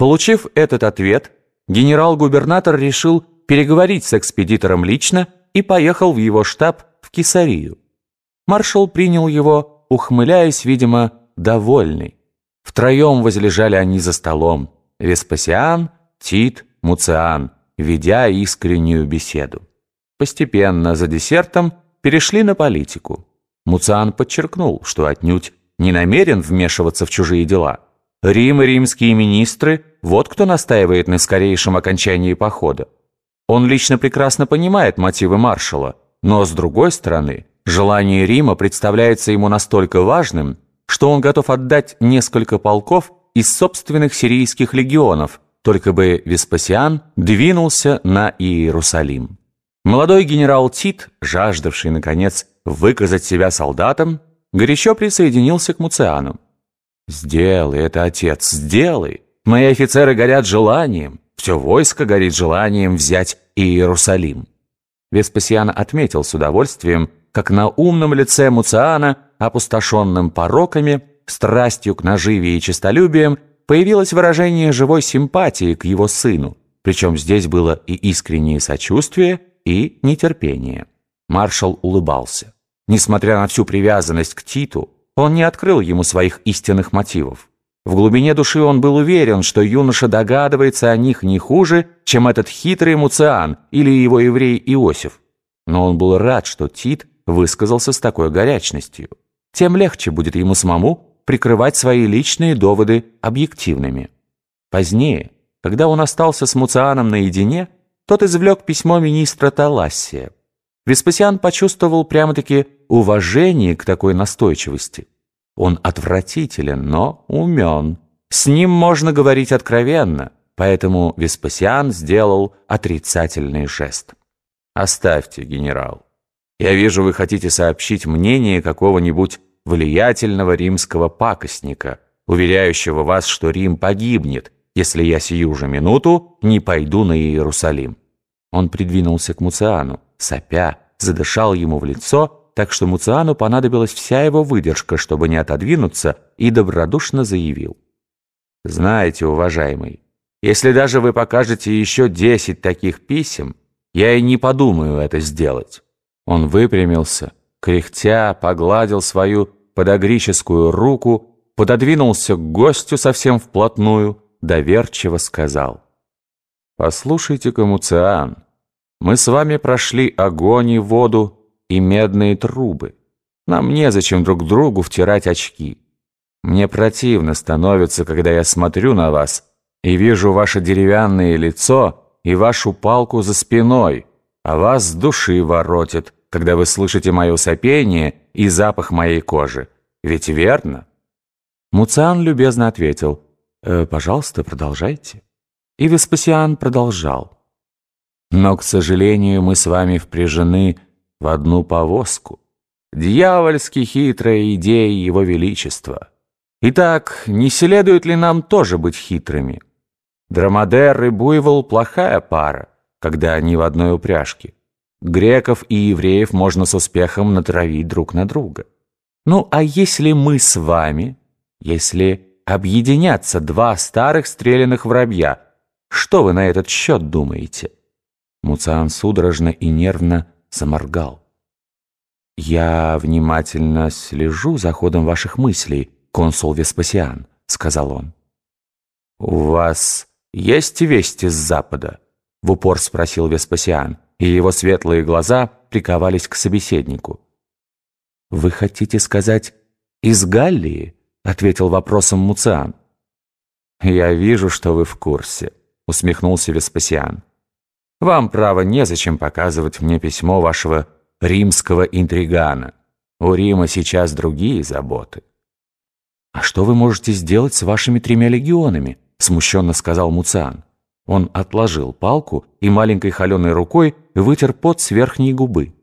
Получив этот ответ, генерал-губернатор решил переговорить с экспедитором лично и поехал в его штаб в Кесарию. Маршал принял его, ухмыляясь, видимо, довольный. Втроем возлежали они за столом. Веспасиан, Тит, Муциан, ведя искреннюю беседу. Постепенно, за десертом, перешли на политику. Муциан подчеркнул, что отнюдь не намерен вмешиваться в чужие дела. Рим и римские министры – вот кто настаивает на скорейшем окончании похода. Он лично прекрасно понимает мотивы маршала, но, с другой стороны, желание Рима представляется ему настолько важным, что он готов отдать несколько полков из собственных сирийских легионов, только бы Веспасиан двинулся на Иерусалим. Молодой генерал Тит, жаждавший, наконец, выказать себя солдатом, горячо присоединился к Муциану. «Сделай это, отец, сделай! Мои офицеры горят желанием, все войско горит желанием взять Иерусалим». Веспасиан отметил с удовольствием, как на умном лице Муциана, опустошенным пороками, страстью к наживе и честолюбием, появилось выражение живой симпатии к его сыну, причем здесь было и искреннее сочувствие, и нетерпение. Маршал улыбался. Несмотря на всю привязанность к Титу, он не открыл ему своих истинных мотивов. В глубине души он был уверен, что юноша догадывается о них не хуже, чем этот хитрый Муциан или его еврей Иосиф. Но он был рад, что Тит высказался с такой горячностью. Тем легче будет ему самому прикрывать свои личные доводы объективными. Позднее, когда он остался с Муцианом наедине, тот извлек письмо министра Талассия. Веспасиан почувствовал прямо-таки уважение к такой настойчивости. Он отвратителен, но умен. С ним можно говорить откровенно, поэтому Веспасиан сделал отрицательный жест. «Оставьте, генерал. Я вижу, вы хотите сообщить мнение какого-нибудь влиятельного римского пакостника, уверяющего вас, что Рим погибнет, если я сию же минуту не пойду на Иерусалим». Он придвинулся к Муциану, сопя, задышал ему в лицо так что Муциану понадобилась вся его выдержка, чтобы не отодвинуться, и добродушно заявил. «Знаете, уважаемый, если даже вы покажете еще десять таких писем, я и не подумаю это сделать». Он выпрямился, кряхтя, погладил свою подогрическую руку, пододвинулся к гостю совсем вплотную, доверчиво сказал. «Послушайте-ка, Муциан, мы с вами прошли огонь и воду, и медные трубы. Нам незачем друг другу втирать очки. Мне противно становится, когда я смотрю на вас и вижу ваше деревянное лицо и вашу палку за спиной, а вас с души воротит, когда вы слышите мое сопение и запах моей кожи. Ведь верно?» Муциан любезно ответил, «Э, «Пожалуйста, продолжайте». И Веспасиан продолжал. «Но, к сожалению, мы с вами впряжены в одну повозку. Дьявольски хитрая идея Его Величества. Итак, не следует ли нам тоже быть хитрыми? Драмадер и буйвол – плохая пара, когда они в одной упряжке. Греков и евреев можно с успехом натравить друг на друга. Ну, а если мы с вами, если объединятся два старых стрелянных воробья, что вы на этот счет думаете? Муциан судорожно и нервно заморгал. «Я внимательно слежу за ходом ваших мыслей, консул Веспасиан», — сказал он. «У вас есть вести с Запада?» — в упор спросил Веспасиан, и его светлые глаза приковались к собеседнику. «Вы хотите сказать «из Галлии»?» — ответил вопросом Муциан. «Я вижу, что вы в курсе», — усмехнулся Веспасиан. Вам, право, незачем показывать мне письмо вашего римского интригана. У Рима сейчас другие заботы». «А что вы можете сделать с вашими тремя легионами?» смущенно сказал Муциан. Он отложил палку и маленькой холеной рукой вытер пот с верхней губы.